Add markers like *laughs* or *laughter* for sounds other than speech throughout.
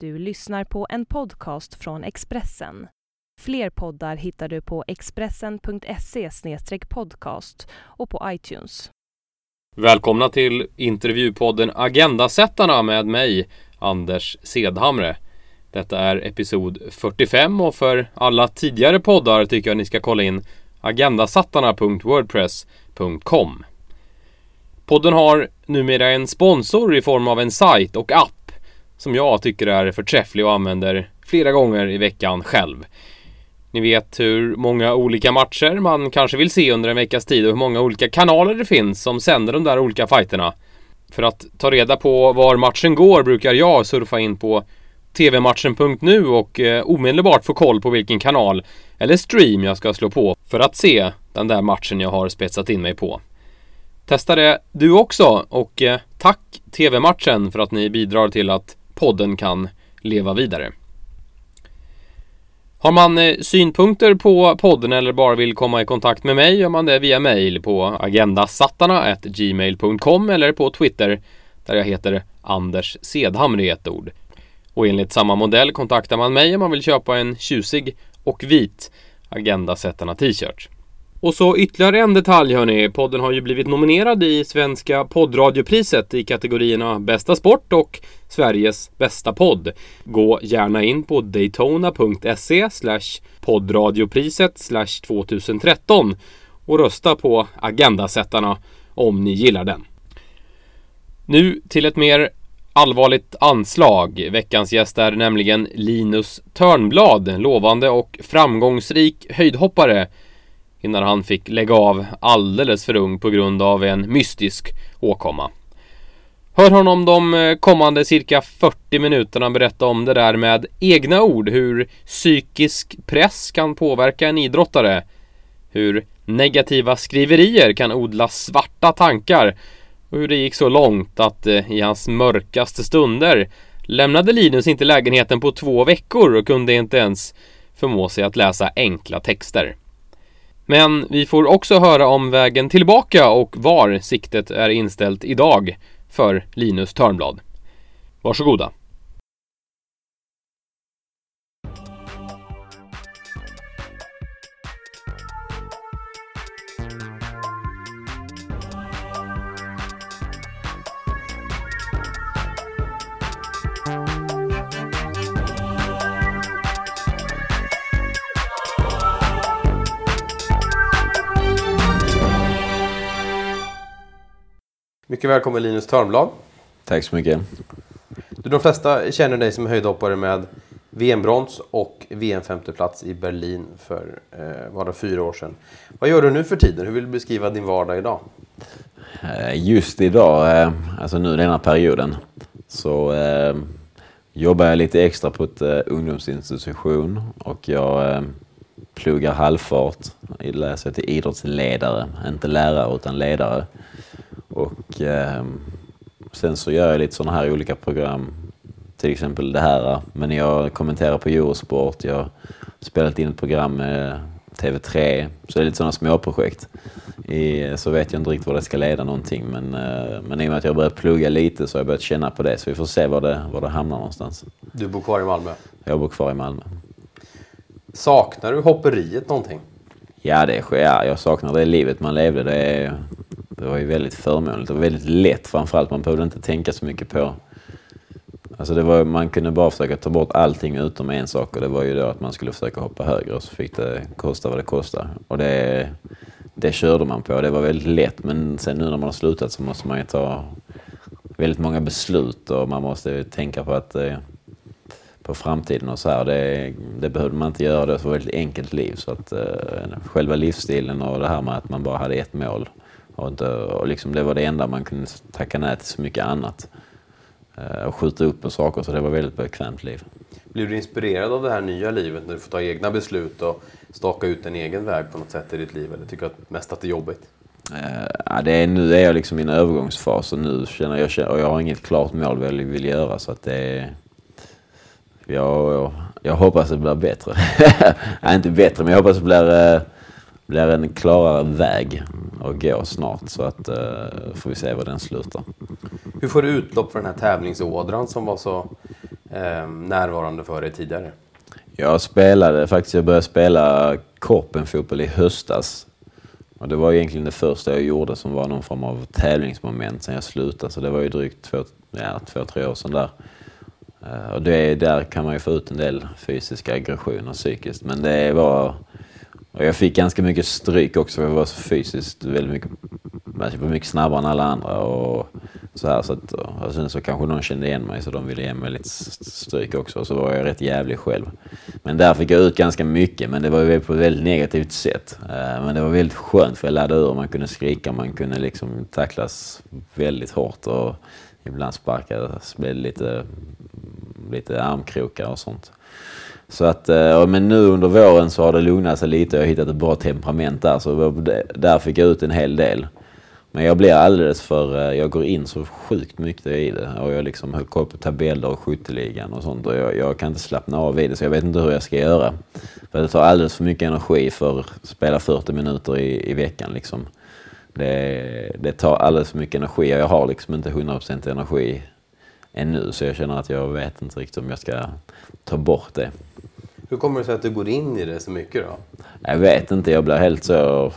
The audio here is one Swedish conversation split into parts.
Du lyssnar på en podcast från Expressen. Fler poddar hittar du på expressen.se podcast och på iTunes. Välkomna till intervjupodden Agendasättarna med mig, Anders Sedhamre. Detta är episod 45 och för alla tidigare poddar tycker jag ni ska kolla in agendasattarna.wordpress.com. Podden har numera en sponsor i form av en sajt och app som jag tycker är förträfflig och använder flera gånger i veckan själv. Ni vet hur många olika matcher man kanske vill se under en veckas tid och hur många olika kanaler det finns som sänder de där olika fighterna. För att ta reda på var matchen går brukar jag surfa in på tvmatchen.nu och eh, omedelbart få koll på vilken kanal eller stream jag ska slå på för att se den där matchen jag har spetsat in mig på. Testa det du också och eh, tack TV-matchen för att ni bidrar till att podden kan leva vidare. Har man eh, synpunkter på podden eller bara vill komma i kontakt med mig gör man det via mail på agendasattarna.gmail.com eller på Twitter där jag heter Anders Sedhamre i ett ord. Och enligt samma modell kontaktar man mig om man vill köpa en tjusig och vit Agendasättarna t-shirt. Och så ytterligare en detalj hörni. Podden har ju blivit nominerad i Svenska poddradiopriset i kategorierna Bästa sport och Sveriges bästa podd. Gå gärna in på daytona.se poddradiopriset 2013 och rösta på Agendasättarna om ni gillar den. Nu till ett mer allvarligt anslag. Veckans gäst är nämligen Linus Törnblad, lovande och framgångsrik höjdhoppare innan han fick lägga av alldeles för ung på grund av en mystisk åkomma. Hör honom de eh, kommande cirka 40 minuterna berätta om det där med egna ord, hur psykisk press kan påverka en idrottare, hur negativa skriverier kan odla svarta tankar och hur det gick så långt att eh, i hans mörkaste stunder lämnade Linus inte lägenheten på två veckor och kunde inte ens förmå sig att läsa enkla texter. Men vi får också höra om vägen tillbaka och var siktet är inställt idag för Linus Törnblad. Varsågoda! Mycket välkommen Linus Törnblad. Tack så mycket. Du, de flesta känner dig som höjdhoppare med VM-brons och VM-femteplats i Berlin för eh, det fyra år sedan. Vad gör du nu för tiden? Hur vill du beskriva din vardag idag? Eh, just idag, eh, alltså nu den här perioden, så eh, jobbar jag lite extra på ett eh, ungdomsinstitution och jag eh, pluggar halvfart. Jag läser till idrottsledare, inte lärare utan ledare. Och eh, sen så gör jag lite sådana här olika program. Till exempel det här. Men jag kommenterar på Eurosport. Jag har spelat in ett program med TV3. Så det är lite sådana småprojekt. I, så vet jag inte riktigt var det ska leda någonting. Men, eh, men i och med att jag börjat plugga lite så har jag börjat känna på det. Så vi får se var det, var det hamnar någonstans. Du bor kvar i Malmö? Jag bor kvar i Malmö. Saknar du hopperiet någonting? Ja, det ja, jag saknar det livet man levde. Det är, det var ju väldigt förmånligt och väldigt lätt framförallt. Man behövde inte tänka så mycket på... Alltså det var, man kunde bara försöka ta bort allting utom en sak och det var ju då att man skulle försöka hoppa högre och så fick det kosta vad det kostar. Och det, det körde man på. Det var väldigt lätt men sen nu när man har slutat så måste man ju ta väldigt många beslut och man måste tänka på att eh, på framtiden och så här. Det, det behövde man inte göra. Det var ett väldigt enkelt liv. Så att eh, själva livsstilen och det här med att man bara hade ett mål och, inte, och liksom det var det enda man kunde tacka nej till så mycket annat. Uh, och skjuta upp med saker, så det var ett väldigt bekvämt liv. Blir du inspirerad av det här nya livet när du får ta egna beslut och staka ut en egen väg på något sätt i ditt liv? Eller tycker du mest att det är jobbigt? Uh, det är, nu är jag liksom i en övergångsfas och nu känner jag, och jag har inget klart mål vad jag vill göra så att det är, jag, jag, jag hoppas det blir bättre. *laughs* Nej, inte bättre, men jag hoppas det blir, blir en klarare väg att gå snart. Så att uh, får vi se var den slutar. Hur får du utlopp för den här tävlingsådran som var så eh, närvarande för dig tidigare? Jag spelade faktiskt, jag började spela korpenfotboll i höstas. Och det var egentligen det första jag gjorde som var någon form av tävlingsmoment sen jag slutade. Så det var ju drygt två, ja, två tre år sedan där. Eh, och det, där kan man ju få ut en del fysiska aggressioner psykiskt. Men det var... Och jag fick ganska mycket stryk också för jag var så fysiskt väldigt mycket, alltså Jag var mycket snabbare än alla andra. Och så här, så att, och sen så kanske någon kände igen mig så de ville ge mig lite stryk också. Och så var jag rätt jävlig själv. Men där fick jag ut ganska mycket, men det var ju på ett väldigt negativt sätt. Eh, men det var väldigt skönt för jag laddade ur. Man kunde skrika, man kunde liksom tacklas väldigt hårt och ibland sparkas, blev lite, lite armkrokar och sånt. Så att, eh, men nu under våren så har det lugnat sig lite. Jag har hittat ett bra temperament där. Så där fick jag ut en hel del. Men jag blir alldeles för... Eh, jag går in så sjukt mycket i det. Och jag liksom höll koll på tabeller och skytteligan och sånt. Och jag, jag, kan inte slappna av i det. Så jag vet inte hur jag ska göra. För det tar alldeles för mycket energi för att spela 40 minuter i, i veckan liksom. Det, det tar alldeles för mycket energi. Jag har liksom inte 100% energi ännu. Så jag känner att jag vet inte riktigt om jag ska ta bort det. Hur kommer det sig att du går in i det så mycket då? Jag vet inte. Jag blir helt så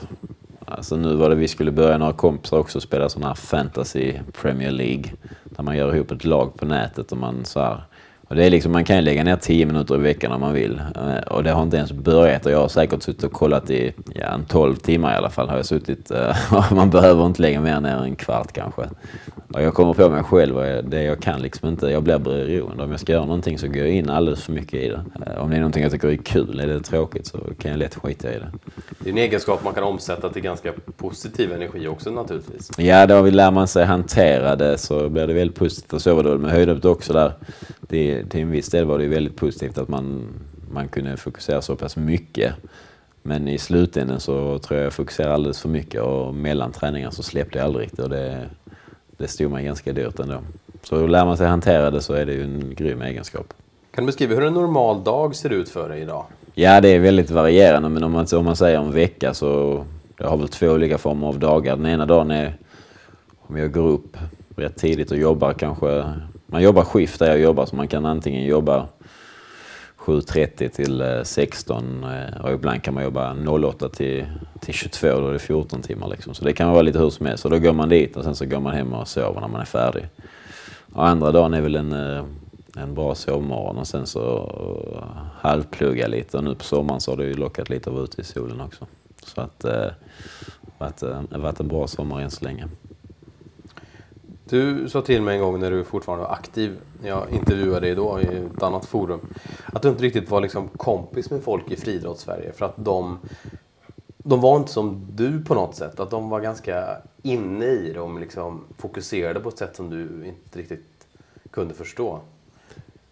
Alltså nu var det vi skulle börja några kompisar också spela sån här fantasy Premier League. Där man gör ihop ett lag på nätet och man så här, och det är liksom, man kan ju lägga ner 10 minuter i veckan om man vill. Eh, och det har inte ens börjat och jag har säkert suttit och kollat i ja, en 12 timmar i alla fall har jag suttit. Eh, *laughs* man behöver inte lägga mer än en kvart kanske. Och jag kommer på mig själv och det jag kan liksom inte, jag blir beroende. Om jag ska göra någonting så går jag in alldeles för mycket i det. Eh, om det är någonting jag tycker är kul, är det tråkigt så kan jag lätt skita i det. Det är en egenskap man kan omsätta till ganska positiv energi också naturligtvis. Ja, då lär man sig hantera det så blir det väldigt positivt. Och så var det med höjdhoppet också där. Det, till en viss del var det väldigt positivt att man, man kunde fokusera så pass mycket. Men i slutändan så tror jag jag fokuserade alldeles för mycket och mellan träningar så släppte jag aldrig riktigt och det, det stod mig ganska dyrt ändå. Så lär man sig hantera det så är det ju en grym egenskap. Kan du beskriva hur en normal dag ser ut för dig idag? Ja, det är väldigt varierande men om man, om man säger en vecka så jag har väl två olika former av dagar. Den ena dagen är om jag går upp rätt tidigt och jobbar kanske. Man jobbar skift där jag jobbar så man kan antingen jobba 7.30 till eh, 16 eh, och ibland kan man jobba 08 till, till 22, då är det 14 timmar liksom. Så det kan vara lite hur som helst. Så då går man dit och sen så går man hem och sover när man är färdig. Och andra dagen är väl en, eh, en bra sovmorgon och sen så halvplugga lite. Och nu på sommaren så har det ju lockat lite av ute i solen också. Så att det har varit en bra sommar än så länge. Du sa till mig en gång när du fortfarande var aktiv, när jag intervjuade dig då i ett annat forum, att du inte riktigt var liksom kompis med folk i friidrotts-Sverige för att de, de var inte som du på något sätt. Att de var ganska inne i det och liksom fokuserade på ett sätt som du inte riktigt kunde förstå.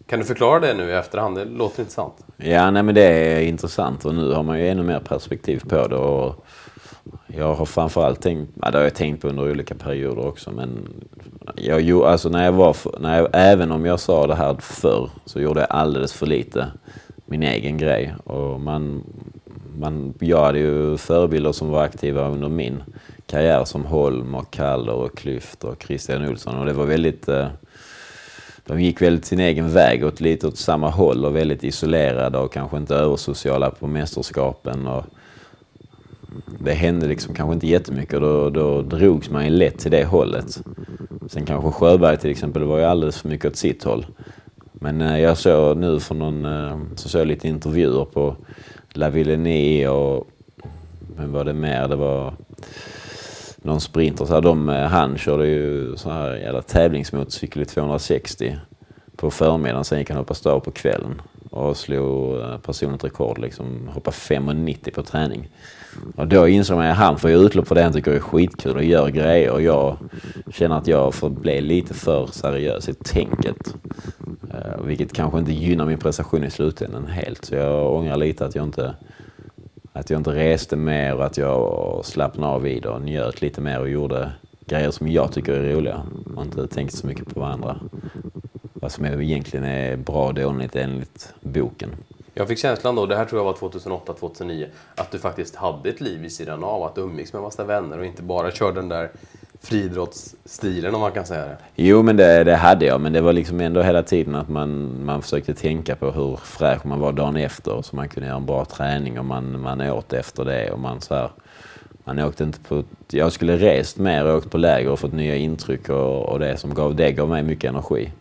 Kan du förklara det nu i efterhand? Det låter intressant. Ja, nej men det är intressant och nu har man ju ännu mer perspektiv på det. Och jag har framförallt tänkt, ja, det har jag tänkt på under olika perioder också, men jag, alltså när jag var, när jag, även om jag sa det här förr så gjorde jag alldeles för lite min egen grej. Och man, man, jag hade ju förebilder som var aktiva under min karriär som Holm och Kaller och Klyft och Christian Olsson och det var väldigt eh, de gick väldigt sin egen väg åt lite åt samma håll och väldigt isolerade och kanske inte översociala på mästerskapen. Och det hände liksom kanske inte jättemycket och då, då drogs man ju lätt till det hållet. Sen kanske Sjöberg till exempel var ju alldeles för mycket åt sitt håll. Men eh, jag såg nu för någon, eh, så såg jag lite intervjuer på La Villenée och vem var det mer? Det var någon sprinter. Så här, de, eh, han körde ju så här jävla tävlingsmotorcykel i 260 på förmiddagen. Sen gick han hoppa stav på kvällen och slog personligt rekord. Liksom, hoppa 5,90 på träning. Och då insåg man att han får utlopp för det han tycker är skitkul och gör grejer. Och jag känner att jag får bli lite för seriös i tänket. Uh, vilket kanske inte gynnar min prestation i slutändan helt. Så jag ångrar lite att jag inte att jag inte reste mer och att jag slappnade av i det och njöt lite mer och gjorde grejer som jag tycker är roliga och inte tänkte så mycket på varandra. Vad som egentligen är bra och dåligt enligt boken. Jag fick känslan då, det här tror jag var 2008-2009, att du faktiskt hade ett liv vid sidan av. Att du umgicks med massa vänner och inte bara körde den där friidrottsstilen om man kan säga det. Jo, men det, det hade jag. Men det var liksom ändå hela tiden att man, man försökte tänka på hur fräsch man var dagen efter. Så man kunde göra en bra träning och man, man åt efter det. Och man, så här, man åkte inte på... Jag skulle rest mer och åkt på läger och fått nya intryck och, och det som gav, det gav mig mycket energi.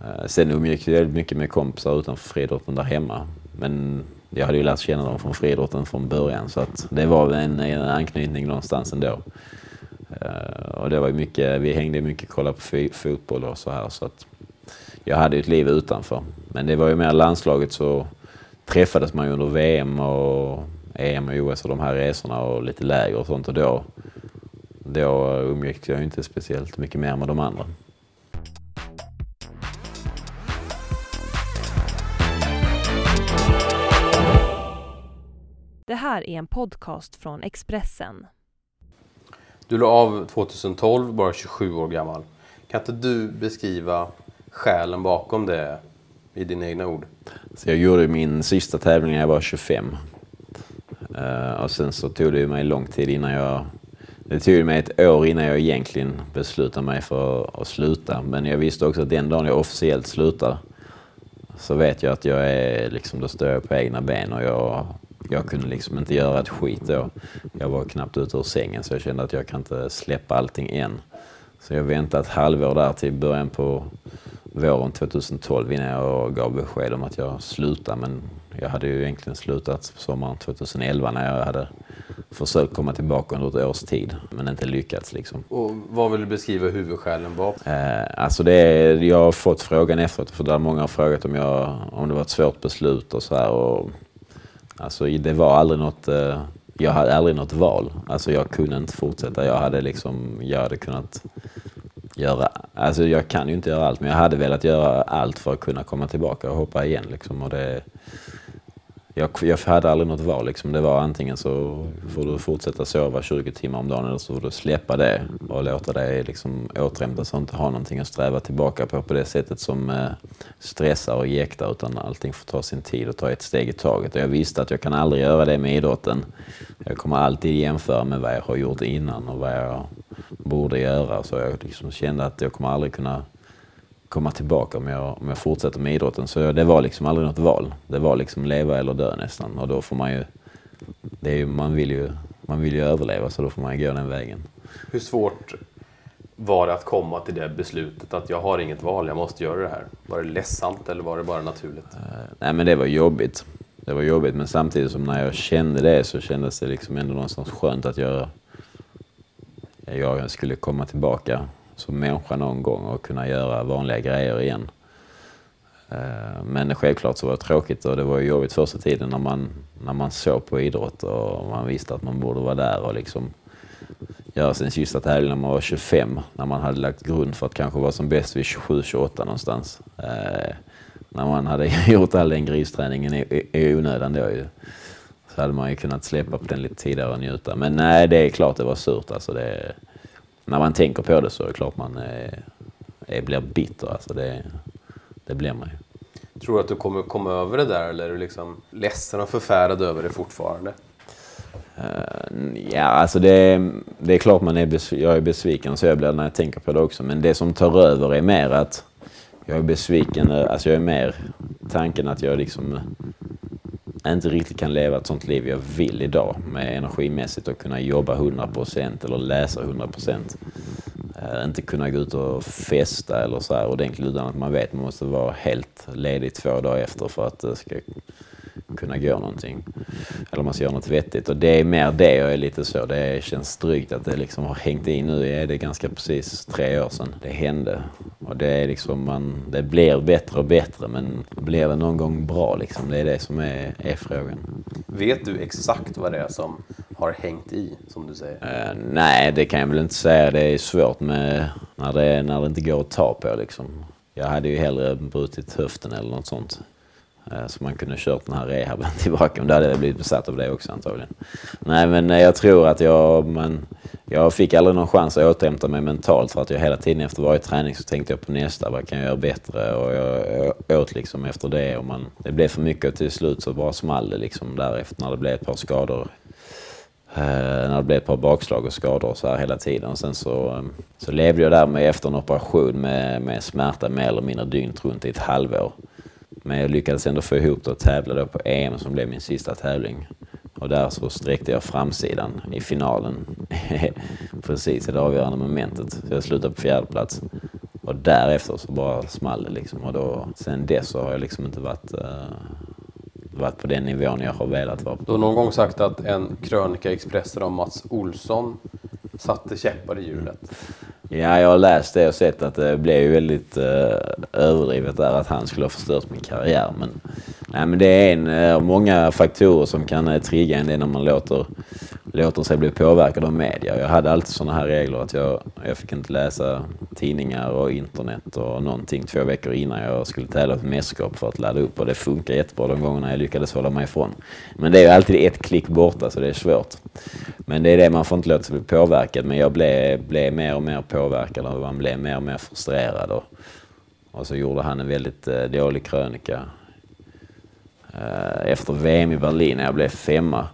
Eh, sen umgicks jag väldigt mycket med kompisar utanför friidrotten där hemma. Men jag hade ju lärt känna dem från friidrotten från början så att det var en, en anknytning någonstans ändå. Uh, och det var mycket, vi hängde mycket, och kollade på fotboll och så här så att jag hade ju ett liv utanför. Men det var ju mer landslaget så träffades man ju under VM och EM och OS och de här resorna och lite läger och sånt och då, då umgicks jag inte speciellt mycket mer med de andra. Här är en podcast från Expressen. Du la av 2012, bara 27 år gammal. Kan inte du beskriva skälen bakom det i dina egna ord? Så jag gjorde min sista tävling när jag var 25. Uh, och sen så tog det mig lång tid innan jag... Det tog mig ett år innan jag egentligen beslutade mig för att sluta. Men jag visste också att den dagen jag officiellt slutar så vet jag att jag är liksom, då står jag på egna ben och jag, jag kunde liksom inte göra ett skit då. Jag var knappt ute ur sängen så jag kände att jag kan inte släppa allting än. Så jag väntade ett halvår där till början på våren 2012 innan jag gav besked om att jag slutar. Men jag hade ju egentligen slutat sommaren 2011 när jag hade försökt komma tillbaka under ett års tid, men inte lyckats. Liksom. Och vad vill du beskriva huvudskälen var? Eh, alltså det är, jag har fått frågan efteråt, för där många har frågat om, jag, om det var ett svårt beslut och så här. Och, alltså det var aldrig något, eh, jag hade aldrig något val. Alltså jag kunde inte fortsätta. Jag hade liksom, jag hade kunnat göra, alltså jag kan ju inte göra allt, men jag hade velat göra allt för att kunna komma tillbaka och hoppa igen liksom. Och det, jag, jag hade aldrig något val. Liksom. Det var antingen så får du fortsätta sova 20 timmar om dagen eller så får du släppa det och låta dig liksom återhämta sig och inte ha någonting att sträva tillbaka på på det sättet som eh, stressar och jäktar utan allting får ta sin tid och ta ett steg i taget. Och jag visste att jag kan aldrig göra det med idrotten. Jag kommer alltid jämföra med vad jag har gjort innan och vad jag borde göra. Så jag liksom kände att jag kommer aldrig kunna komma tillbaka om jag, om jag fortsätter med idrotten. Så det var liksom aldrig något val. Det var liksom leva eller dö nästan. Och då får man ju, det är ju, man, vill ju man vill ju överleva så då får man gå den vägen. Hur svårt var det att komma till det beslutet att jag har inget val, jag måste göra det här? Var det ledsamt eller var det bara naturligt? Uh, nej men det var jobbigt. Det var jobbigt men samtidigt som när jag kände det så kändes det liksom ändå någonstans skönt att jag, jag skulle komma tillbaka som människa någon gång och kunna göra vanliga grejer igen. Eh, men självklart så var det tråkigt och det var jobbigt första tiden när man, när man såg på idrott och man visste att man borde vara där och liksom göra sin sista tävling när man var 25. När man hade lagt grund för att kanske vara som bäst vid 27-28 någonstans. Eh, när man hade *laughs* gjort all den gristräningen i, i onödan då ju. Så hade man ju kunnat släppa på den lite tidigare och njuta. Men nej, det är klart det var surt alltså. Det, när man tänker på det så är det klart man är, är, blir bitter. Alltså det, det blir man ju. Tror du att du kommer komma över det där eller är du liksom ledsen och förfärad över det fortfarande? Uh, ja, alltså det, det är klart man är jag är besviken så jag blir när jag tänker på det också. Men det som tar över är mer att jag är besviken, alltså jag är mer tanken att jag liksom inte riktigt kan leva ett sånt liv jag vill idag med energimässigt och kunna jobba 100% eller läsa 100%. Uh, eh, inte kunna gå ut och festa eller så här ordentligt utan att man vet att man måste vara helt ledig två dagar efter för att det ska kunna gå någonting. Eller man ska göra något vettigt. Och det är mer det jag är lite så. Det känns drygt att det liksom har hängt i nu. Är det ganska precis tre år sedan det hände. Och det är liksom man, det blir bättre och bättre men blir det någon gång bra liksom? Det är det som är, är frågan. Vet du exakt vad det är som har hängt i, som du säger? Uh, nej, det kan jag väl inte säga. Det är svårt med när det, när det inte går att ta på liksom. Jag hade ju hellre brutit höften eller något sånt. Eh, så man kunde kört den här rehaben *laughs* tillbaka. Men då hade jag blivit besatt av det också antagligen. Nej men eh, jag tror att jag, Men, jag fick aldrig någon chans att återhämta mig mentalt för att jag hela tiden efter varje träning så tänkte jag på nästa. Vad kan jag göra bättre? Och jag, jag åt liksom efter det. Och man, det blev för mycket och till slut så bara small det liksom därefter när det blev ett par skador. Eh, när det blev ett par bakslag och skador och så här hela tiden. Och sen så, eh, så levde jag där med efter en operation med, med smärta mer eller mindre dygnet runt i ett halvår. Men jag lyckades ändå få ihop det och tävla då på EM som blev min sista tävling. Och där så sträckte jag framsidan i finalen. *laughs* Precis i det avgörande momentet. Så jag slutade på fjärde plats. Och därefter så bara small det liksom. Och då, sen dess så har jag liksom inte varit, uh, varit på den nivån jag har velat vara på. Du har någon gång sagt att en krönika i Expressen om Mats Olsson satte käppar i hjulet. Ja, jag har läst det och sett att det blev väldigt eh, överdrivet där att han skulle ha förstört min karriär. Men, nej, men det är en eh, många faktorer som kan eh, trigga en det när man låter, låter sig bli påverkad av media. Jag hade alltid sådana här regler att jag, jag fick inte läsa tidningar och internet och någonting två veckor innan jag skulle tävla på mästerskap för att ladda upp och det funkar jättebra de gångerna jag lyckades hålla mig ifrån. Men det är ju alltid ett klick borta så det är svårt. Men det är det man får inte låta sig bli påverkad men jag blev, blev mer och mer påverkad och man blev mer och mer frustrerad. Och, och så gjorde han en väldigt eh, dålig krönika eh, efter VM i Berlin när jag blev femma.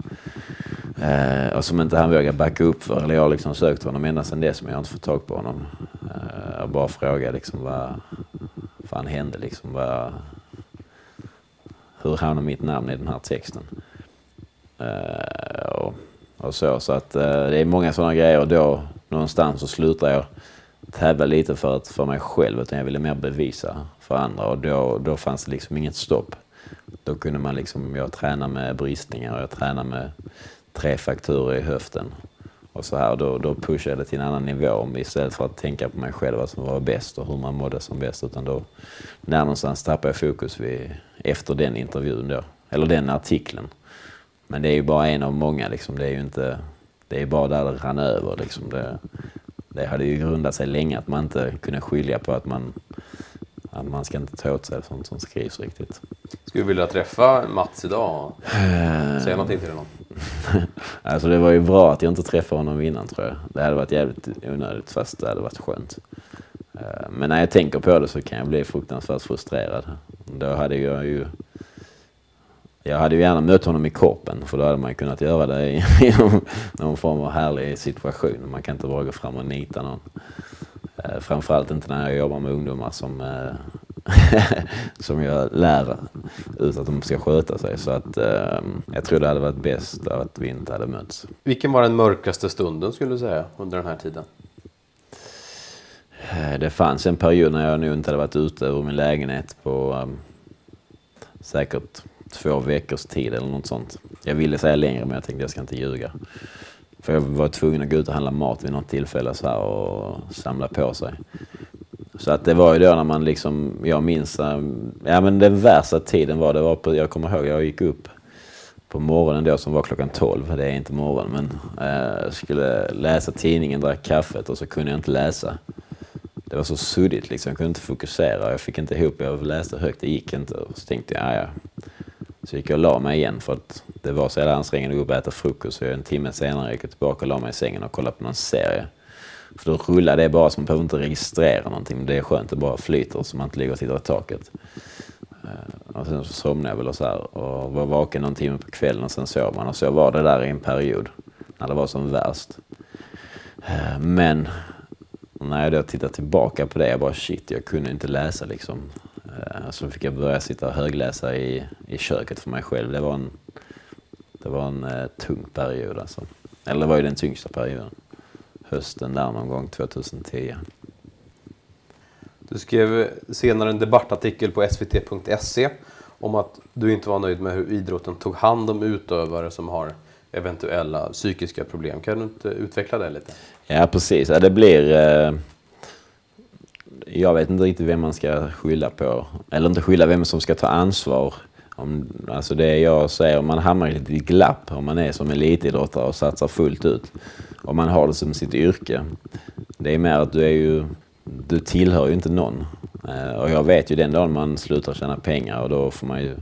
Eh, och som inte han vågar backa upp för. Eller jag har liksom sökt honom ända sedan dess men jag har inte fått tag på honom. Eh, jag bara frågade liksom vad fan hände liksom. Vad, hur hamnade mitt namn i den här texten? Eh, och, och, så. Så att eh, det är många sådana grejer och då någonstans så slutar jag tävla lite för, att, för mig själv utan jag ville mer bevisa för andra och då, då fanns det liksom inget stopp. Då kunde man liksom, jag tränade med bristningar och jag tränar med tre fakturer i höften. Och så här, då, då pushade jag det till en annan nivå istället för att tänka på mig själv vad som var bäst och hur man mådde som bäst. Utan då, där någonstans tappade jag fokus vid, efter den intervjun då. Eller den artikeln. Men det är ju bara en av många liksom. Det är ju inte, det är bara där det rann över liksom. Det, det hade ju grundat sig länge att man inte kunde skilja på att man, att man ska inte ta åt sig sånt som skrivs riktigt. Skulle du vilja träffa Mats idag och säga någonting till honom? *laughs* alltså det var ju bra att jag inte träffade honom innan tror jag. Det hade varit jävligt onödigt fast det hade varit skönt. Eh, men när jag tänker på det så kan jag bli fruktansvärt frustrerad. Då hade jag ju jag hade ju gärna mött honom i korpen för då hade man kunnat göra det i, *laughs* någon form av härlig situation. Man kan inte bara gå fram och nita någon. Eh, framförallt inte när jag jobbar med ungdomar som, eh, *laughs* som jag lär ut att de ska sköta sig. Så att jag tror det hade varit bäst att vi inte hade mötts. Vilken var den mörkaste stunden skulle du säga under den här tiden? Det fanns en period när jag nog inte hade varit ute ur min lägenhet på um, säkert två veckors tid eller något sånt. Jag ville säga längre men jag tänkte jag ska inte ljuga. För jag var tvungen att gå ut och handla mat vid något tillfälle så här och samla på sig. Så att det var ju då när man liksom, jag minns, eh, ja men den värsta tiden var det var på, jag kommer ihåg, jag gick upp på morgonen då som var klockan 12, det är inte morgon men eh, skulle läsa tidningen, drack kaffet och så kunde jag inte läsa. Det var så suddigt liksom, jag kunde inte fokusera, jag fick inte ihop, jag läste högt, det gick inte. Och så tänkte jag, ja så gick jag och la mig igen för att det var så jävla ansträngande att gå upp och äta frukost. Så en timme senare gick jag tillbaka och la mig i sängen och kollade på någon serie. För då rullar det bara så man behöver inte registrera någonting. Det är skönt, det bara flyter så man inte ligger och tittar i taket. Eh, och sen så somnade jag väl och så här och var vaken någon timme på kvällen och sen sov man. Och så var det där i en period när det var som värst. Eh, men när jag då tittar tillbaka på det, jag bara shit, jag kunde inte läsa liksom. Eh, så fick jag börja sitta och högläsa i, i köket för mig själv. Det var en, det var en tung period alltså. Eller det var ju den tyngsta perioden. Hösten där någon gång 2010. Du skrev senare en debattartikel på svt.se om att du inte var nöjd med hur idrotten tog hand om utövare som har eventuella psykiska problem. Kan du inte utveckla det lite? Ja, precis. Ja, det blir... Eh jag vet inte riktigt vem man ska skylla på. Eller inte skylla, vem som ska ta ansvar. Om, alltså det jag säger, man hamnar i ett glapp om man är som elitidrottare och satsar fullt ut. Om man har det som sitt yrke. Det är mer att du är ju, du tillhör ju inte någon. Eh, och jag vet ju den dagen man slutar tjäna pengar och då får man ju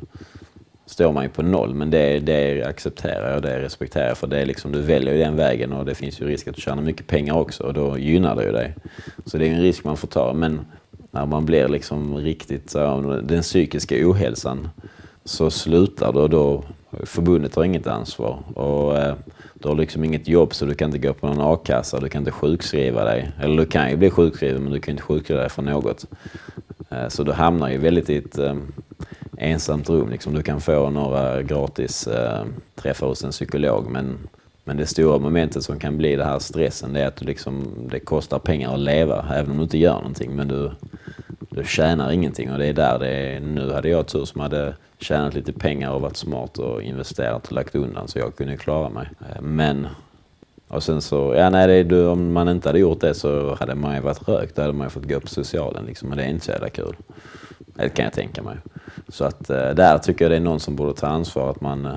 står man ju på noll. Men det, det accepterar jag och det respekterar jag. För det är liksom, du väljer ju den vägen och det finns ju risk att du tjänar mycket pengar också och då gynnar det ju dig. Så det är en risk man får ta. Men när man blir liksom riktigt så, den psykiska ohälsan så slutar du. och då Förbundet har inget ansvar. Och, eh, du har liksom inget jobb så du kan inte gå på någon a-kassa, du kan inte sjukskriva dig. Eller du kan ju bli sjukskriven men du kan inte sjukskriva dig för något. Eh, så du hamnar ju väldigt i ett eh, ensamt rum. Liksom. Du kan få några gratis eh, träffar hos en psykolog men, men det stora momentet som kan bli det här stressen det är att du liksom, det kostar pengar att leva även om du inte gör någonting. Men du, du tjänar ingenting och det är där det är. Nu hade jag tur som hade tjänat lite pengar och varit smart och investerat och lagt undan så jag kunde klara mig. Eh, men och sen så, ja nej, det, om man inte hade gjort det så hade man ju varit rökt. Då hade man ju fått gå på socialen liksom. Och det är inte så jävla kul. Det kan jag tänka mig. Så att eh, där tycker jag det är någon som borde ta ansvar. Att man, eh,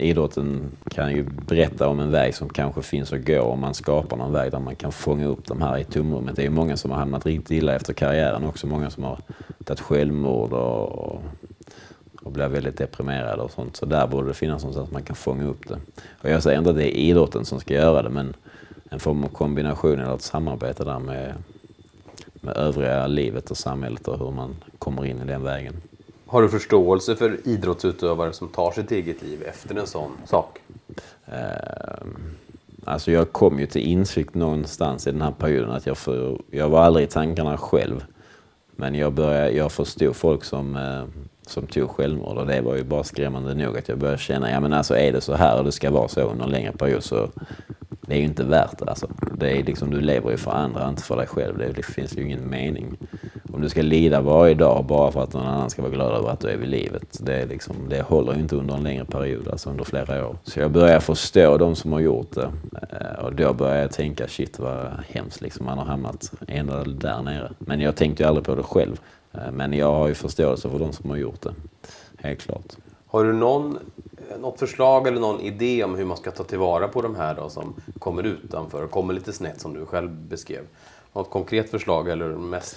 idrotten kan ju berätta om en väg som kanske finns att gå om man skapar någon väg där man kan fånga upp de här i tomrummet. Det är ju många som har hamnat riktigt illa efter karriären också. Många som har tagit självmord och, och blir väldigt deprimerade och sånt. Så där borde det finnas någonstans att man kan fånga upp det. Och jag säger inte att det är idrotten som ska göra det men en form av kombination eller ett samarbete där med, med övriga livet och samhället och hur man kommer in i den vägen. Har du förståelse för idrottsutövare som tar sitt eget liv efter en sån sak? Eh, alltså jag kom ju till insikt någonstans i den här perioden att jag, för, jag var aldrig i tankarna själv. Men jag, började, jag förstod folk som, eh, som tog självmord och det var ju bara skrämmande nog att jag började känna, ja men alltså är det så här och det ska vara så under en längre period så det är ju inte värt det. Alltså, det är liksom, du lever ju för andra, inte för dig själv. Det, det finns ju ingen mening. Om du ska lida varje dag bara för att någon annan ska vara glad över att du är vid livet. Det, är liksom, det håller ju inte under en längre period, alltså under flera år. Så jag börjar förstå de som har gjort det. Eh, och då börjar jag tänka, shit vad hemskt liksom. Man har hamnat ända där nere. Men jag tänkte ju aldrig på det själv. Eh, men jag har ju förståelse för de som har gjort det. Helt klart. Har du någon, något förslag eller någon idé om hur man ska ta tillvara på de här då som kommer utanför och kommer lite snett som du själv beskrev? Något konkret förslag eller mest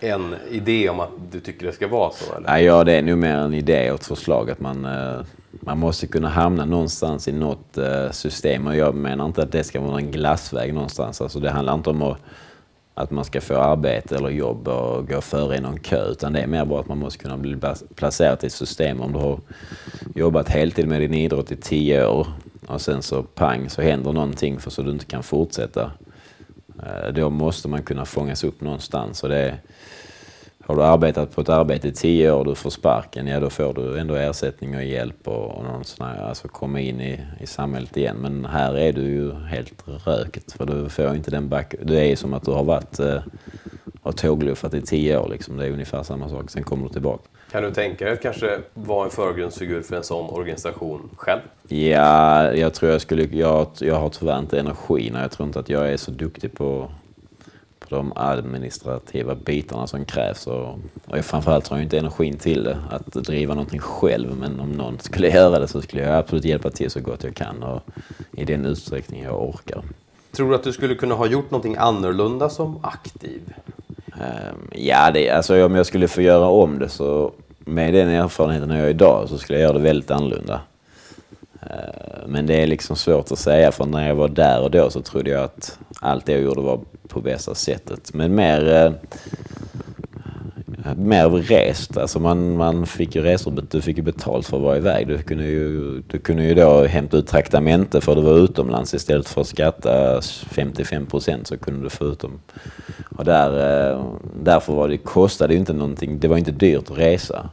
en idé om att du tycker det ska vara så? Eller? Ja, det är nog mer en idé och ett förslag att man, eh, man måste kunna hamna någonstans i något eh, system och jag menar inte att det ska vara en glassväg någonstans. Alltså det handlar inte om att att man ska få arbete eller jobb och gå före i någon kö. Utan det är mer bara att man måste kunna bli placerad i ett system. Om du har jobbat heltid med din idrott i tio år och sen så pang så händer någonting för så du inte kan fortsätta. Eh, då måste man kunna fångas upp någonstans. Och det, har du arbetat på ett arbete i tio år och du får sparken, ja då får du ändå ersättning och hjälp och, och någon sån här, alltså komma in i, i samhället igen. Men här är du ju helt röket för du får inte den back... Det är som att du har varit eh, har tågluffat i tio år liksom. Det är ungefär samma sak. Sen kommer du tillbaka. Kan du tänka dig att kanske vara en förgrundsfigur för en sån organisation själv? Ja, jag tror jag skulle... Jag, jag har tyvärr inte energin och jag tror inte att jag är så duktig på de administrativa bitarna som krävs. Och, och framförallt har jag inte energin till det, att driva någonting själv. Men om någon skulle *laughs* göra det så skulle jag absolut hjälpa till så gott jag kan och i den utsträckning jag orkar. Tror du att du skulle kunna ha gjort någonting annorlunda som aktiv? Um, ja, det, alltså om jag skulle få göra om det så med den erfarenheten jag har idag så skulle jag göra det väldigt annorlunda. Eh, men det är liksom svårt att säga för när jag var där och då så trodde jag att allt det jag gjorde var på bästa sättet. Men mer, eh, mer rest. Alltså man, man fick ju resor, du fick ju betalt för att vara iväg. Du kunde ju, du kunde ju då hämta ut traktamente för att du var utomlands istället för att skatta 55 procent så kunde du få ut dem. Och där, eh, därför var det, kostade det inte någonting, det var inte dyrt att resa.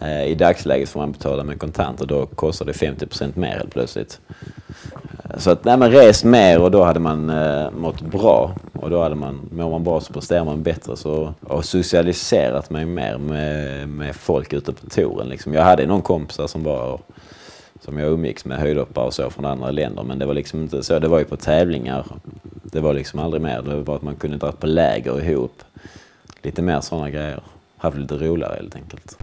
Eh, I dagsläget får man betala med kontanter, då kostar det 50 procent mer helt plötsligt. Så att, nej men rest mer och då hade man eh, mått bra. Och då hade man, mår man bra så presterar man bättre. Så, och socialiserat mig mer med, med folk ute på touren. Liksom. Jag hade någon kompisar som var som jag umgicks med höjdhoppare och så från andra länder. Men det var liksom inte så. Det var ju på tävlingar. Det var liksom aldrig mer. Det var att man kunde dra på läger ihop. Lite mer sådana grejer. Haft lite roligare helt enkelt.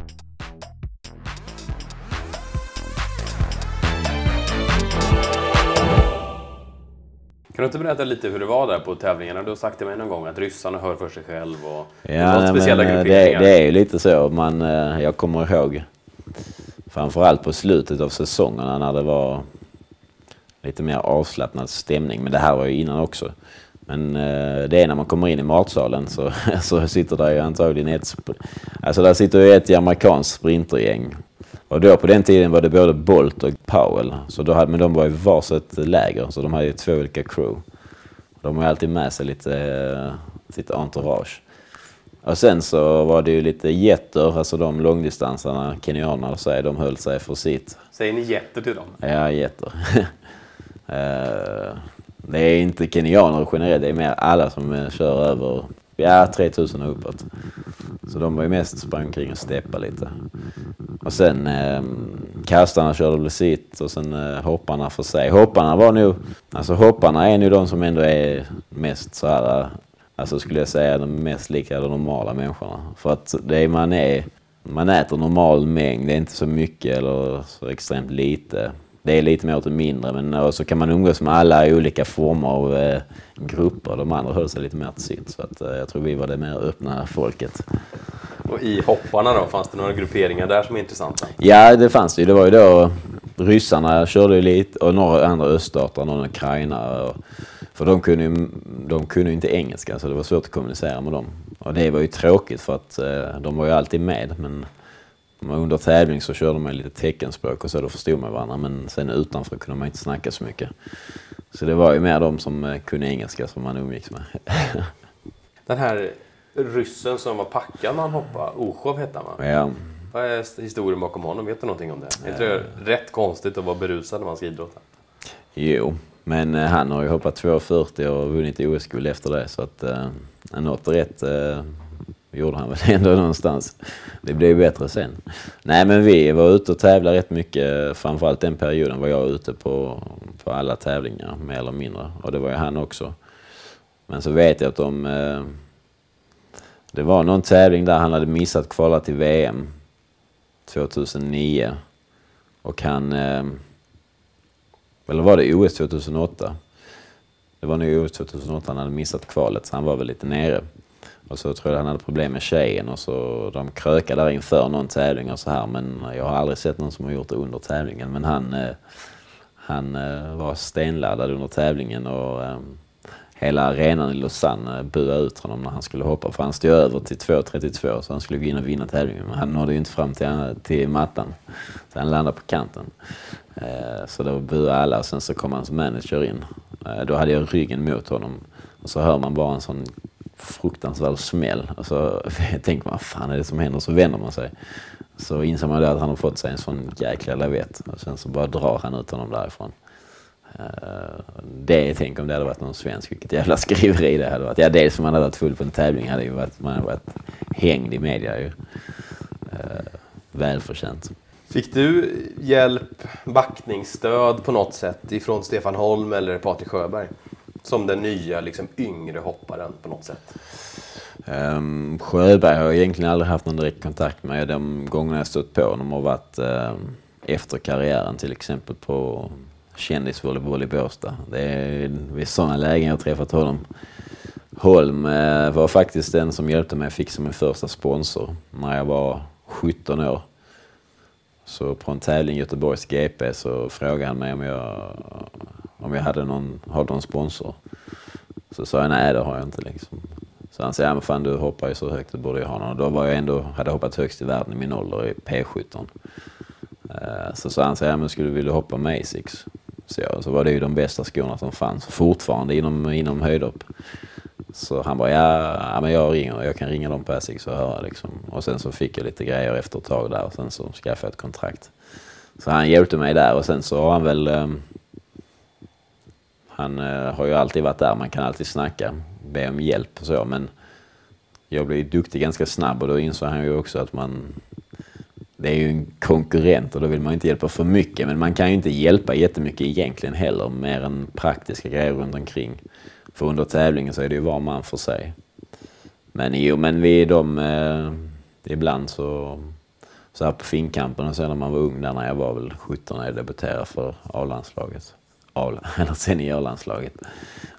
Kan du inte berätta lite hur det var där på tävlingarna? Du har sagt till mig någon gång att ryssarna hör för sig själv och ja, nej, speciella men, eh, grupperingar. Det, det, är ju lite så. Man, eh, jag kommer ihåg framförallt på slutet av säsongerna när det var lite mer avslappnad stämning. Men det här var ju innan också. Men eh, det är när man kommer in i matsalen så, *laughs* så sitter där ju antagligen ett... Alltså där sitter ju ett amerikanskt sprintergäng Och då på den tiden var det både Bolt och Powell. Så då hade, men de var i varsitt läger, så de hade ju två olika crew. De har ju alltid med sig lite, eh, sitt entourage. Och sen så var det ju lite jätter, alltså de långdistansarna, kenyanerna säger, de höll sig för sitt. Säger ni jätter till dem? Ja, jätter. *laughs* Eh, det är inte kenyaner generellt, det är mer alla som kör över ja, 3000 och uppåt. Så de var ju mest sprang omkring och steppa lite. Och sen eh, kastarna körde väl sitt och sen eh, hopparna för sig. Hopparna var nog, alltså hopparna är nog de som ändå är mest så här, alltså skulle jag säga de mest lika de normala människorna. För att det är, man är, man äter normal mängd, det är inte så mycket eller så extremt lite. Det är lite mer åt det mindre men så kan man umgås med alla i olika former av eh, grupper. De andra höll sig lite mer till sitt. Så att, eh, jag tror vi var det mer öppna folket. Och i hopparna då, fanns det några grupperingar där som är intressanta? Ja, det fanns det ju. Det var ju då ryssarna körde ju lite och några andra öststater, någon Ukraina. Och, för de kunde, ju, de kunde ju inte engelska så det var svårt att kommunicera med dem. Och det var ju tråkigt för att eh, de var ju alltid med. Men under tävling så körde man lite teckenspråk och så då förstod man varandra. Men sen utanför kunde man inte snacka så mycket. Så det var ju mer de som eh, kunde engelska som man umgicks med. *laughs* Den här ryssen som var packad när han hoppade, Oshov hette han va? ja. Vad är historien bakom honom? Vet du någonting om det? Är inte det rätt konstigt att vara berusad när man ska idrotta? Jo, men eh, han har ju hoppat 2,40 och vunnit OS-guld efter det. Så att eh, något rätt eh, gjorde han väl *laughs* ändå någonstans. Det blev bättre sen. Nej men vi var ute och tävlade rätt mycket. Framförallt den perioden var jag ute på, på alla tävlingar mer eller mindre. Och det var ju han också. Men så vet jag att de... Eh, det var någon tävling där han hade missat kvala till VM 2009. Och han... Eh, eller var det OS 2008? Det var nog OS 2008 han hade missat kvalet, så han var väl lite nere. Och så tror jag han hade problem med tjejen och så de krökade där inför någon tävling och så här. Men jag har aldrig sett någon som har gjort det under tävlingen. Men han, eh, han eh, var stenladdad under tävlingen och eh, hela arenan i Lausanne buade ut honom när han skulle hoppa. För han stod över till 2.32 så han skulle gå in och vinna tävlingen. Men han nådde ju inte fram till, till mattan. Så han landade på kanten. Så då buade alla och sen så kom hans manager in. Då hade jag ryggen mot honom. Och så hör man bara en sån fruktansvärd smäll. Alltså, *laughs* Och så tänker man, vad fan är det som händer? Så vänder man sig. Så inser man att han har fått sig en sån jäkla lavett. Och sen så bara drar han ut honom därifrån. Eh, det, tänk om det hade varit någon svensk, vilket jävla *laughs* skriveri det hade varit. Ja, dels som man hade varit full på en tävling hade ju varit, man hade varit hängd i media ju. Eh, välförtjänt. Fick du hjälp, backningsstöd på något sätt ifrån Stefan Holm eller Patrik Sjöberg? Som den nya, liksom, yngre hopparen på något sätt? Um, Sjöberg har jag egentligen aldrig haft någon direkt kontakt med. De gångerna jag stött på honom har varit um, efter karriären, till exempel på kändisvolleyboll i Båstad. Det är vid sådana lägen jag har träffat honom. Holm uh, var faktiskt den som hjälpte mig att fixa min första sponsor när jag var 17 år. Så på en tävling i Göteborgs GP så frågade han mig om jag om jag hade någon, hade någon sponsor. Så sa jag nej det har jag inte liksom. Så han sa, ja men fan du hoppar ju så högt, du borde ju ha någon. Och då var jag ändå, hade hoppat högst i världen i min ålder i P17. Eh, så sa han, så, ja men skulle du vilja hoppa med Asics? Så, ja, så var det ju de bästa skorna som fanns fortfarande inom, inom höjdhopp. Så han bara, ja, ja men jag ringer, jag kan ringa dem på Asics och höra liksom. Och sen så fick jag lite grejer efter ett tag där och sen så skaffade jag ett kontrakt. Så han hjälpte mig där och sen så har han väl um, han eh, har ju alltid varit där, man kan alltid snacka, be om hjälp och så, men jag blev ju duktig ganska snabb och då insåg han ju också att man det är ju en konkurrent och då vill man inte hjälpa för mycket. Men man kan ju inte hjälpa jättemycket egentligen heller, mer än praktiska grejer runt omkring. För under tävlingen så är det ju var man för sig. Men jo, men vi de... Eh, ibland så... Så här på finkampen och sen när man var ung där när jag var väl 17 när jag debuterade för A-landslaget. *laughs* eller seniorlandslaget.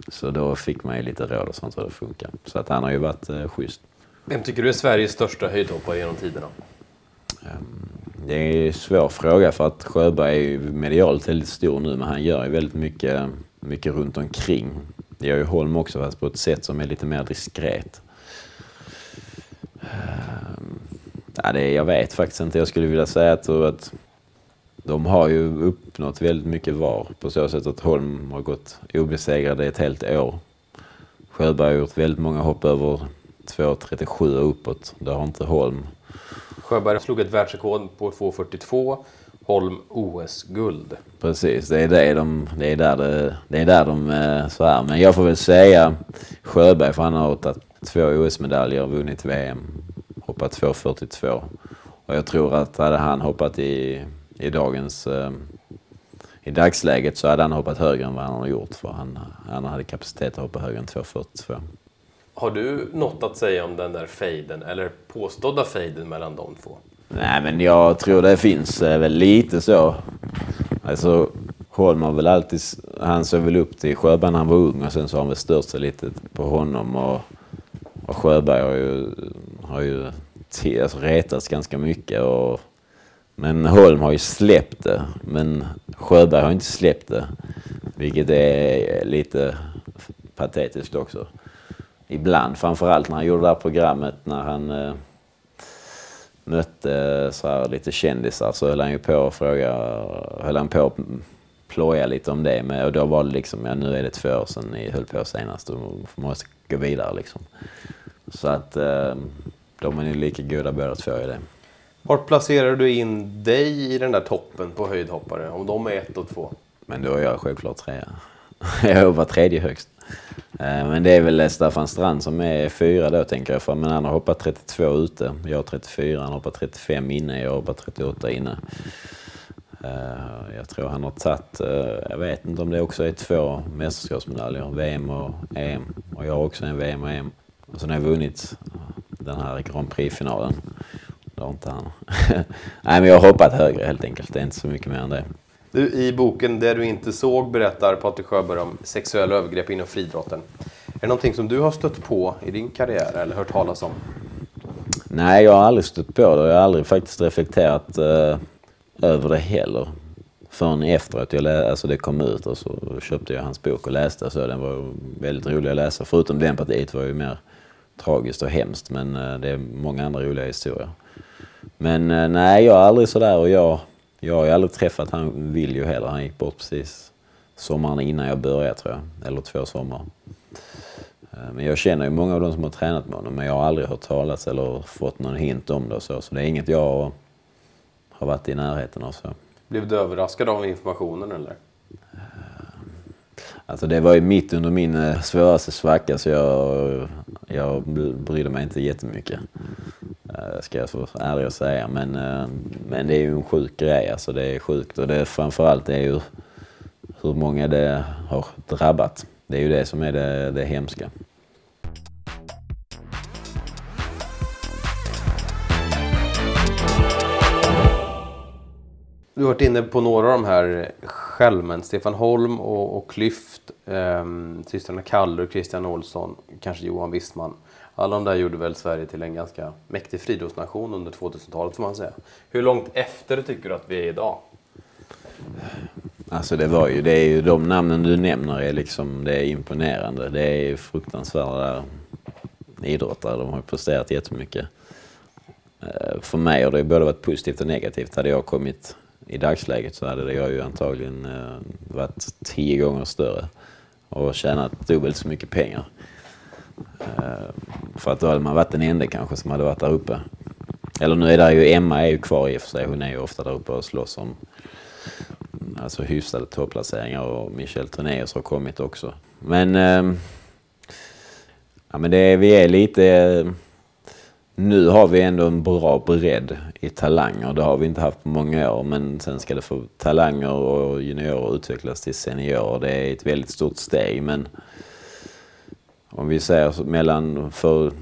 Så då fick man ju lite råd och sånt hur det funkar. Så att han har ju varit eh, schysst. Vem tycker du är Sveriges största höjdhoppare genom tiderna? Um, det är en svår fråga för att Sjöberg är ju medialt väldigt stor nu men han gör ju väldigt mycket, mycket runt omkring. Det gör ju Holm också fast på ett sätt som är lite mer diskret. Ehm, ja, det, jag vet faktiskt inte. Jag skulle vilja säga att, att de har ju uppnått väldigt mycket var på så sätt att Holm har gått obesegrade ett helt år. Sjöberg har gjort väldigt många hopp över 2.37 och uppåt. Det har inte Holm. Sjöberg slog ett världsrekord på 2.42. Holm OS-guld. Precis, det är, det de, det är där, det, det är där de eh, så här. Men jag får väl säga Sjöberg för han har tagit två OS-medaljer vunnit VM. Hoppat 2.42. Och jag tror att hade han hoppat i, i dagens eh, i dagsläget så hade han hoppat högre än vad han har gjort för han, han hade kapacitet att hoppa högre än 2.42. Har du något att säga om den där fejden eller påstådda fejden mellan de två? Nej, men jag tror det finns eh, väl lite så. Alltså, Holm har väl alltid, han såg väl upp till Sjöberg när han var ung och sen så har han väl stört sig lite på honom och, och Sjöberg har ju, har ju alltså, retats ganska mycket och men Holm har ju släppt det, men Sjöberg har inte släppt det. Vilket är lite patetiskt också. Ibland, framförallt när han gjorde det här programmet när han eh, mötte så här lite kändisar så höll han ju på att fråga, höll han på att ploja lite om det. Men, och då var det liksom, ja nu är det två år sedan ni höll på senast och måste gå vidare liksom. Så att eh, de är ju lika goda båda två i det. Vart placerar du in dig i den där toppen på höjdhoppare? Om de är ett och två? Men då är jag självklart trea. *laughs* jag var tredje högst. Eh, men det är väl Staffan Strand som är fyra då tänker jag. För, men han har hoppat 32 ute. Jag har 34. Han har hoppat 35 inne. Jag har hoppat 38 inne. Eh, jag tror han har tagit, eh, jag vet inte om det också är två mästerskapsmedaljer. VM och EM. Och jag har också en VM och EM. Och sen har jag vunnit den här Grand Prix-finalen. Det har inte han. *laughs* Nej men jag har hoppat högre helt enkelt. Det är inte så mycket mer än det. Du, I boken Det du inte såg berättar Patrik Sjöberg om sexuella övergrepp inom friidrotten. Är det någonting som du har stött på i din karriär eller hört talas om? Nej, jag har aldrig stött på det. Jag har aldrig faktiskt reflekterat eh, över det heller. Förrän efteråt jag lä- alltså det kom ut och så köpte jag hans bok och läste. Så den var väldigt rolig att läsa. Förutom den partiet var ju mer tragiskt och hemskt. Men eh, det är många andra roliga historier. Men eh, nej, jag är aldrig sådär och jag, jag har ju aldrig träffat han Viljo heller. Han gick bort precis sommaren innan jag började tror jag. Eller två somrar. Eh, Men jag känner ju många av de som har tränat med honom men jag har aldrig hört talas eller fått någon hint om det så. Så det är inget jag har varit i närheten av. Så. Blev du överraskad av informationen eller? Alltså det var ju mitt under min eh, svåraste svacka så jag, jag brydde mig inte jättemycket. Eh, ska jag så ärlig och säga. Men, eh, men det är ju en sjuk grej. Alltså det är sjukt och det är framförallt är ju hur många det har drabbat. Det är ju det som är det, det hemska. Du har varit inne på några av de här själv, Stefan Holm och, och Klyft, eh, systrarna Kallur, Christian Olsson, kanske Johan Wistman. Alla de där gjorde väl Sverige till en ganska mäktig friidrottsnation under 2000-talet får man säga. Hur långt efter tycker du att vi är idag? Alltså det var ju, det är ju de namnen du nämner är liksom, det är imponerande. Det är ju fruktansvärda idrottare. De har ju presterat jättemycket. Eh, för mig har det ju både varit positivt och negativt. Hade jag kommit i dagsläget så hade jag ju antagligen eh, varit tio gånger större och tjänat dubbelt så mycket pengar. Eh, för att då hade man varit den enda kanske som hade varit där uppe. Eller nu är det ju, Emma är ju kvar i och för sig. Hon är ju ofta där uppe och slåss om mm, alltså hyfsade topplaceringar och Michel Tornéus har kommit också. Men, ehm, ja, men det, vi är lite... Nu har vi ändå en bra bredd i talanger. Det har vi inte haft på många år. Men sen ska det få talanger och juniorer utvecklas till seniorer. Det är ett väldigt stort steg. Men om vi säger så mellan för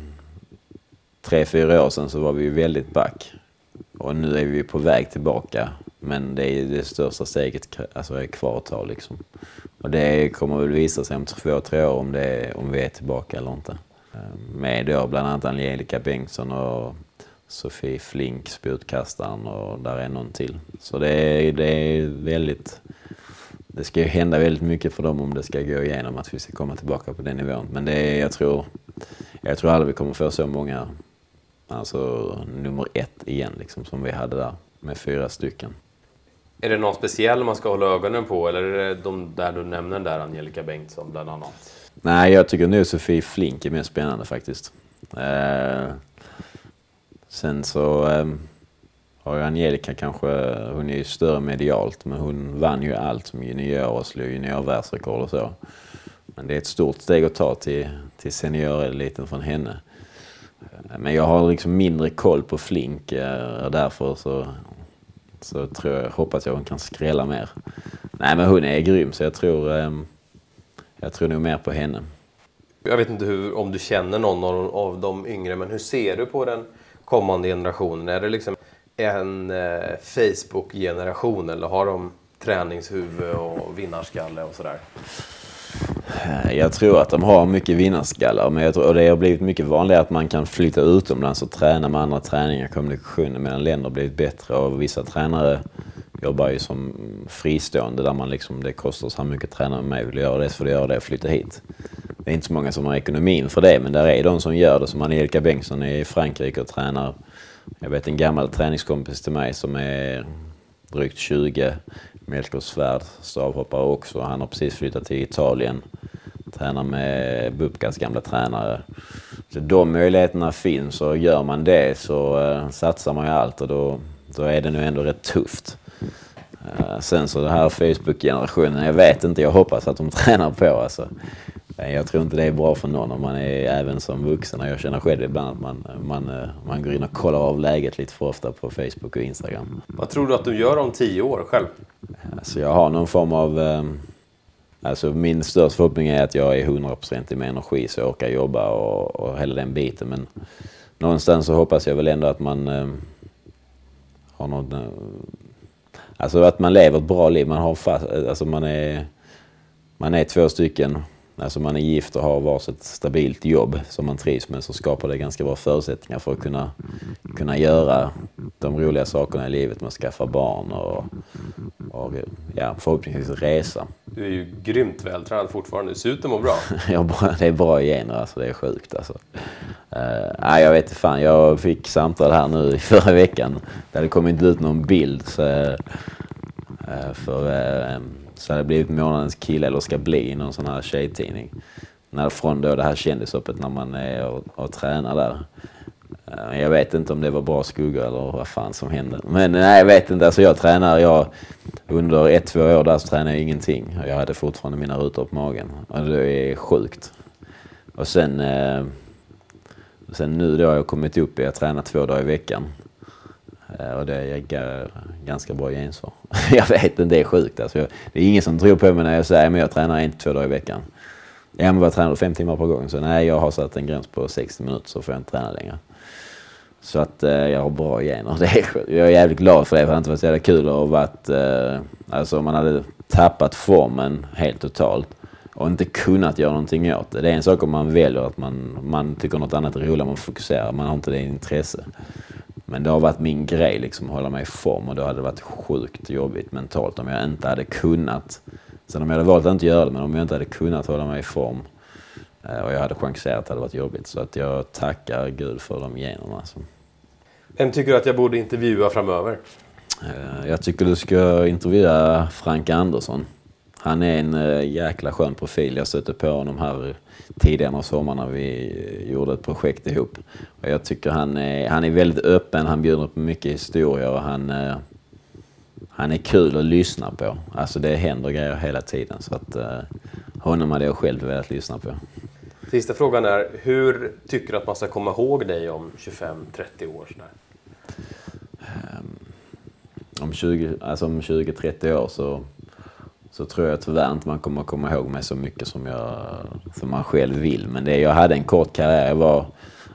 tre, fyra år sedan så var vi ju väldigt back. Och nu är vi på väg tillbaka. Men det, är det största steget alltså, är kvar att ta liksom. Och det kommer väl visa sig om två, tre år om, det är, om vi är tillbaka eller inte. Ehm, med då bland annat Angelica Bengtsson och Sofie Flink, spjutkastaren och där är någon till. Så det är, det är väldigt... Det ska ju hända väldigt mycket för dem om det ska gå igenom att vi ska komma tillbaka på den nivån. Men det är, jag tror, jag tror aldrig vi kommer få så många alltså nummer ett igen liksom som vi hade där med fyra stycken. Är det någon speciell man ska hålla ögonen på eller är det de där du nämner där, Angelica Bengtsson bland annat? Nej, jag tycker nu Sofie Flink är mer spännande faktiskt. Eh, sen så eh, har ju Angelica kanske, hon är ju större medialt, men hon vann ju allt som junior och slog juniorvärldsrekord och så. Men det är ett stort steg att ta till, till senioreliten från henne. Men jag har liksom mindre koll på Flink och därför så, så tror jag, hoppas jag hon kan skrälla mer. Nej men hon är grym så jag tror, ehm, jag tror nog mer på henne. Jag vet inte hur, om du känner någon av, av de yngre, men hur ser du på den kommande generationen? Är det liksom en eh, Facebook-generation eller har de träningshuvud och vinnarskalle och sådär? Eh, jag tror att de har mycket vinnarskallar men jag tror, och det har blivit mycket vanligare att man kan flytta utomlands och träna med andra träningar. Kommunikationen mellan länder har blivit bättre och vissa tränare jobbar ju som fristående där man liksom, det kostar så här mycket att träna med mig. Vill du göra det så får du göra det och flytta hit. Det är inte så många som har ekonomin för det men där är de som gör det. Som Angelica Bengtsson är i Frankrike och tränar. Jag vet en gammal träningskompis till mig som är drygt 20. Melker Svärd, stavhoppare också. Han har precis flyttat till Italien. Tränar med Bubkas gamla tränare. Så de möjligheterna finns och gör man det så uh, satsar man ju allt och då, då är det nu ändå rätt tufft. Uh, sen så det här Facebook-generationen, jag vet inte, jag hoppas att de *laughs* tränar på alltså. Men Jag tror inte det är bra för någon om man är även som vuxen. Och Jag känner själv ibland att man, man, eh, man går in och kollar av läget lite för ofta på Facebook och Instagram. Vad tror du att du gör om tio år själv? Alltså jag har någon form av... Eh, alltså min största förhoppning är att jag är 100% med energi så jag orkar jobba och, och hela den biten. Men någonstans så hoppas jag väl ändå att man eh, har någon... Eh, alltså att man lever ett bra liv. Man har fast, alltså man är... Man är två stycken. Alltså man är gift och har varsitt stabilt jobb som man trivs med så skapar det ganska bra förutsättningar för att kunna, kunna göra de roliga sakerna i livet med att skaffa barn och, och ja, förhoppningsvis resa. Du är ju grymt vältränad fortfarande. Du ser ut att må *laughs* bra. Det är bra gener alltså, det är sjukt alltså. Uh, jag vet inte fan, jag fick samtal här nu i förra veckan. Det hade kommit ut någon bild så, Eh, för eh, så hade det blivit månadens kille eller ska bli i någon sån här tjejtidning. När, från då det här kändishoppet när man är och, och tränar där. Eh, jag vet inte om det var bra skugga eller vad fan som hände. Men nej, jag vet inte. Alltså jag tränar, jag, under ett, två år där så tränade jag ingenting. Jag hade fortfarande mina rutor på magen. Och det är sjukt. Och sen, eh, sen nu då har jag kommit upp i att träna två dagar i veckan. Eh, och det är ganska bra gensvar. *laughs* jag vet inte, det är sjukt alltså. Jag, det är ingen som tror på mig när jag säger att jag tränar en till två dagar i veckan. Ja men vad tränar du? Fem timmar per gång? Så nej, jag har satt en gräns på 60 minuter så får jag inte träna längre. Så att eh, jag har bra gener. *laughs* Det är, jag är jävligt glad för det, för det hade inte varit så jävla kul att varit... Eh, alltså om man hade tappat formen helt totalt och inte kunnat göra någonting åt det. Det är en sak om man väljer att man, man tycker något annat är roligt, man fokuserar, man har inte det intresse. Men det har varit min grej liksom, att hålla mig i form och då hade det varit sjukt jobbigt mentalt om jag inte hade kunnat. Sen om jag hade valt att inte göra det, men om jag inte hade kunnat hålla mig i form eh, och jag hade chanserat hade det varit jobbigt. Så att jag tackar Gud för de generna. Alltså. Vem tycker du att jag borde intervjua framöver? Eh, Jag tycker du ska intervjua Frank Andersson. Han är en eh, jäkla skön profil. Jag stötte på honom här tidigare av sommaren när vi eh, gjorde ett projekt ihop. Och jag tycker han är, han är väldigt öppen, han bjuder på mycket historier och han, eh, han är kul att lyssna på. Alltså det händer grejer hela tiden så att honom hade jag själv velat lyssna på. Sista frågan är, hur tycker du att man ska komma ihåg dig om 25-30 år? Sådär? om 20, alltså om 20-30 år så, så tror jag tyvärr inte man kommer komma ihåg mig så mycket som, jag, som man själv vill. Men det, jag hade en kort karriär. Jag var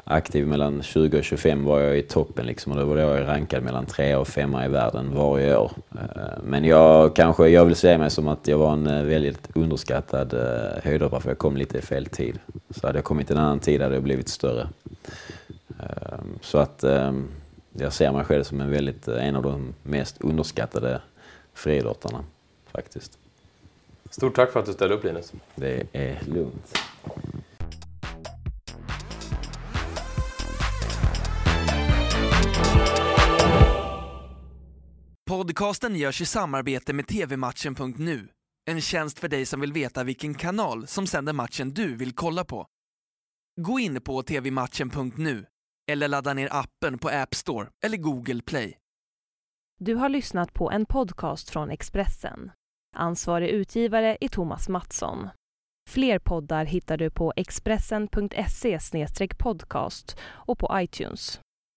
aktiv mellan 20 och 25 var jag i toppen liksom, och då var jag rankad mellan 3 och 5 i världen varje år. Eh, men jag kanske, jag vill se mig som att jag var en eh, väldigt underskattad eh, höjdhoppare för jag kom lite i fel tid. Så hade jag kommit i en annan tid hade jag blivit större. Så att jag ser mig själv som en, väldigt, en av de mest underskattade friidrottarna faktiskt. Stort tack för att du ställde upp Linus. Det är lugnt. Podcasten görs i samarbete med tvmatchen.nu. En tjänst för dig som vill veta vilken kanal som sänder matchen du vill kolla på. Gå in på tvmatchen.nu eller ladda ner appen på App Store eller Google Play. Du har lyssnat på en podcast från Expressen. Ansvarig utgivare är Thomas Mattsson. Fler poddar hittar du på expressen.se podcast och på iTunes.